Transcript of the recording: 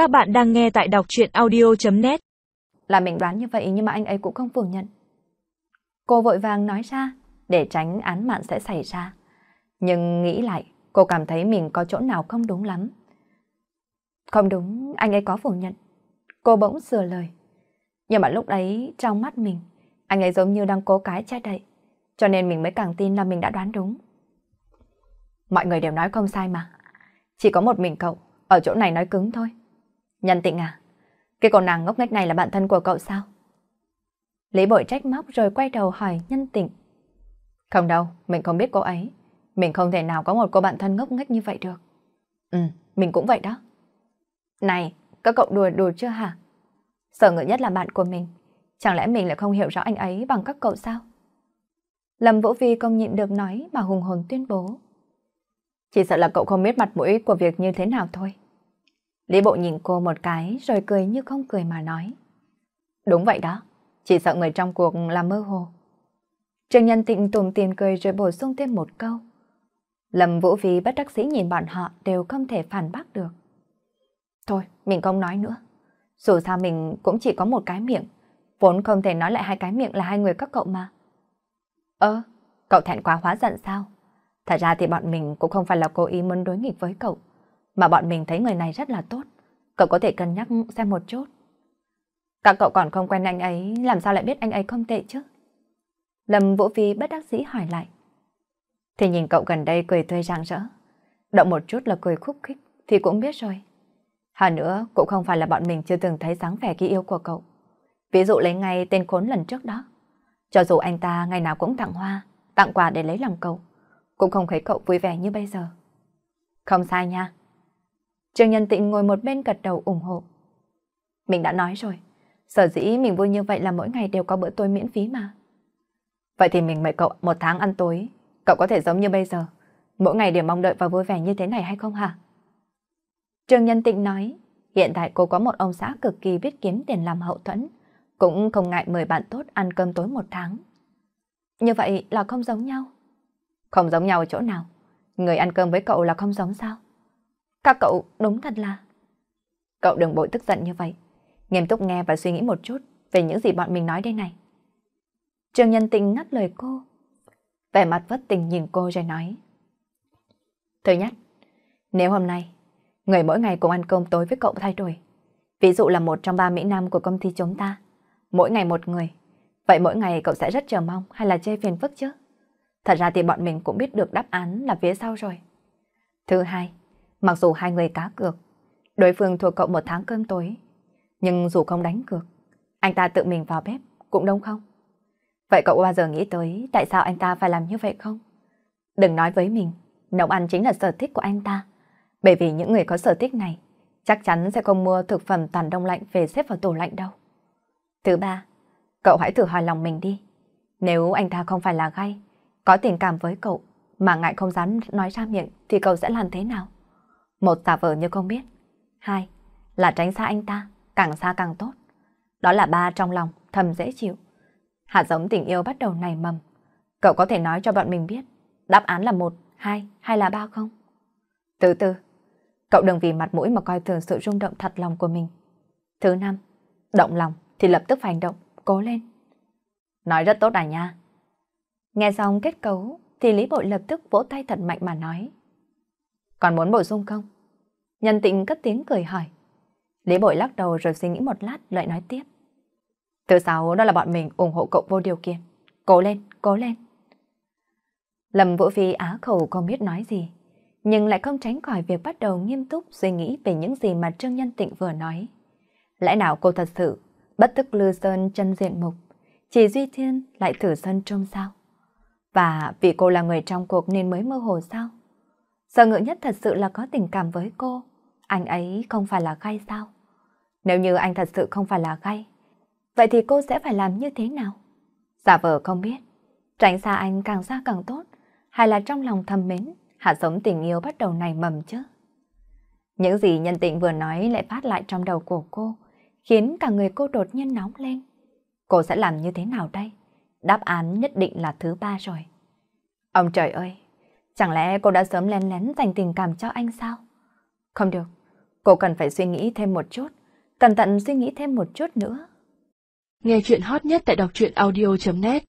Các bạn đang nghe tại đọc chuyện audio.net Là mình đoán như vậy nhưng mà anh ấy cũng không phủ nhận. Cô vội vàng nói ra để tránh án mạng sẽ xảy ra. Nhưng nghĩ lại, cô cảm thấy mình có chỗ nào không đúng lắm. Không đúng, anh ấy có phủ nhận. Cô bỗng sửa lời. Nhưng mà lúc ấy, trong mắt mình, anh ấy giống như đang cố cái che đậy. Cho nên mình mới càng tin là mình đã đoán đúng. Mọi người đều nói không sai mà. Chỉ có một mình cậu, ở chỗ này nói cứng thôi. Nhân tịnh à, cái cô nàng ngốc nghếch này là bạn thân của cậu sao? Lý bội trách móc rồi quay đầu hỏi nhân tịnh. Không đâu, mình không biết cô ấy. Mình không thể nào có một cô bạn thân ngốc nghếch như vậy được. Ừ, mình cũng vậy đó. Này, các cậu đùa đùa chưa hả? Sở ngựa nhất là bạn của mình. Chẳng lẽ mình lại không hiểu rõ anh ấy bằng các cậu sao? Lâm Vũ Phi không nhịn được nói mà hùng hồn tuyên bố. Chỉ sợ là cậu không biết mặt mũi của việc như thế nào thôi. Lý Bộ nhìn cô một cái rồi cười như không cười mà nói. Đúng vậy đó, chỉ sợ người trong cuộc là mơ hồ. Trương Nhân Tịnh tùm tiền cười rồi bổ sung thêm một câu. Lâm Vũ Phi bất đắc sĩ nhìn bọn họ đều không thể phản bác được. Thôi, mình không nói nữa. Dù sao mình cũng chỉ có một cái miệng, vốn không thể nói lại hai cái miệng là hai người các cậu mà. Ơ, cậu thẹn quá hóa giận sao? Thật ra thì bọn mình cũng không phải là cố ý muốn đối nghịch với cậu, mà bọn mình thấy người này rất là tốt. Cậu có thể cân nhắc xem một chút. Các cậu còn không quen anh ấy, làm sao lại biết anh ấy không tệ chứ? Lâm Vũ Phi bất đắc dĩ hỏi lại. Thì nhìn cậu gần đây cười tươi rạng rỡ. Động một chút là cười khúc khích thì cũng biết rồi. Hơn nữa cũng không phải là bọn mình chưa từng thấy dáng vẻ kỳ yêu của cậu. Ví dụ lấy ngay tên khốn lần trước đó. Cho dù anh ta ngày nào cũng tặng hoa, tặng quà để lấy lòng cậu, cũng không thấy cậu vui vẻ như bây giờ. Không sai nha. Trương Nhân Tịnh ngồi một bên gật đầu ủng hộ. Mình đã nói rồi, sở dĩ mình vui như vậy là mỗi ngày đều có bữa tối miễn phí mà. Vậy thì mình mời cậu một tháng ăn tối, cậu có thể giống như bây giờ, mỗi ngày đều mong đợi và vui vẻ như thế này hay không hả? Trương Nhân Tịnh nói, hiện tại cô có một ông xã cực kỳ biết kiếm tiền làm hậu thuẫn, cũng không ngại mời bạn tốt ăn cơm tối một tháng. Như vậy là không giống nhau. Không giống nhau ở chỗ nào? Người ăn cơm với cậu là không giống sao? Các cậu đúng thật là... Cậu đừng bội tức giận như vậy. Nghiêm túc nghe và suy nghĩ một chút về những gì bọn mình nói đây này. Trương Nhân Tình ngắt lời cô. Vẻ mặt vất tình nhìn cô rồi nói. Thứ nhất, nếu hôm nay, người mỗi ngày cùng ăn cơm tối với cậu thay đổi, ví dụ là một trong ba Mỹ Nam của công ty chúng ta, mỗi ngày một người, vậy mỗi ngày cậu sẽ rất chờ mong hay là chê phiền phức chứ? Thật ra thì bọn mình cũng biết được đáp án là phía sau rồi. Thứ hai, mặc dù hai người cá cược, đối phương thuộc cậu một tháng cơm tối, nhưng dù không đánh cược, anh ta tự mình vào bếp cũng đúng không? Vậy cậu bao giờ nghĩ tới tại sao anh ta phải làm như vậy không? Đừng nói với mình, nấu ăn chính là sở thích của anh ta. Bởi vì những người có sở thích này chắc chắn sẽ không mua thực phẩm toàn đông lạnh về xếp vào tủ lạnh đâu. Thứ ba, cậu hãy thử hỏi lòng mình đi. Nếu anh ta không phải là gay, có tình cảm với cậu mà ngại không dám nói ra miệng thì cậu sẽ làm thế nào? Một giả vờ như không biết. Hai là tránh xa anh ta, càng xa càng tốt. Đó là ba trong lòng, thầm dễ chịu. Hạt giống tình yêu bắt đầu nảy mầm. Cậu có thể nói cho bọn mình biết đáp án là một, hai hay là ba không? Thứ tư, cậu đừng vì mặt mũi mà coi thường sự rung động thật lòng của mình. Thứ năm, động lòng thì lập tức phải hành động, cố lên. Nói rất tốt à nha. Nghe xong kết cấu thì Lý Bội lập tức vỗ tay thật mạnh mà nói. Còn muốn bổ sung không? Nhân tịnh cất tiếng cười hỏi. Lý Bội lắc đầu rồi suy nghĩ một lát lại nói tiếp. Thứ sáu đó là bọn mình ủng hộ cậu vô điều kiện. Cố lên, cố lên. Lâm Vũ Phi á khẩu không biết nói gì, nhưng lại không tránh khỏi việc bắt đầu nghiêm túc suy nghĩ về những gì mà Trương Nhân Tịnh vừa nói. Lẽ nào cô thật sự bất tức lư sơn chân diện mục, chỉ Duy Thiên lại thử sân trông sao? Và vì cô là người trong cuộc nên mới mơ hồ sao? Sở ngự nhất thật sự là có tình cảm với cô, anh ấy không phải là gay sao? Nếu như anh thật sự không phải là gay, vậy thì cô sẽ phải làm như thế nào? Giả vờ không biết, tránh xa anh càng xa càng tốt, hay là trong lòng thầm mến, hạt giống tình yêu bắt đầu nảy mầm chứ? Những gì nhân tịnh vừa nói lại phát lại trong đầu của cô, khiến cả người cô đột nhiên nóng lên. Cô sẽ làm như thế nào đây? Đáp án nhất định là thứ ba rồi. Ông trời ơi, chẳng lẽ cô đã sớm lén lén dành tình cảm cho anh sao? Không được, Cô cần phải suy nghĩ thêm một chút, cẩn thận suy nghĩ thêm một chút nữa. Nghe chuyện hot nhất tại đọc truyện audio.net